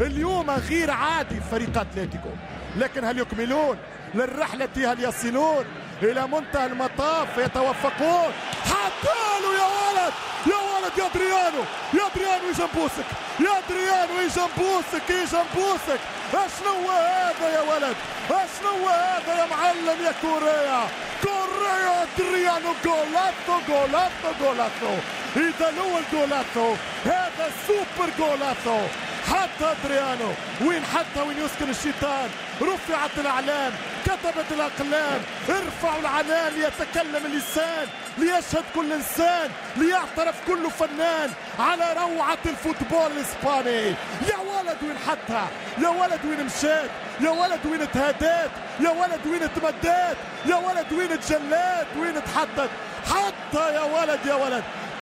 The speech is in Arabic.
اليوم غير عادي فريق أتلتيكو. لكن هل يكملون للرحلة؟ هل يصلون إلى منتهى المطاف؟ يتوفقون. حتى يا ولد! يا ولد يا دريانو يا دريانو يجنبوسك يا دريانو يجنبوسك يجنبوسك أشنو هذا يا ولد؟ أشنو هذا يا معلم يا كوريا؟ كوريا دريانو جولاتو جولاتو جولاتو! إذا الأول golazo هذا super golazo! حتى أدريانو وين حتى وين يسكن الشيطان؟ رفعت الأعلام كتبت الأقلام ارفعوا العنان ليتكلم اللسان ليشهد كل إنسان ليعترف كل فنان على روعة ال fútbol الإسباني. يا ولد وين حتى؟ يا ولد وين مشيت؟ يا ولد وين تهديت؟ يا ولد وين تمديت؟ يا ولد وين تجليت؟ وين تحدد حتى يا ولد يا ولد.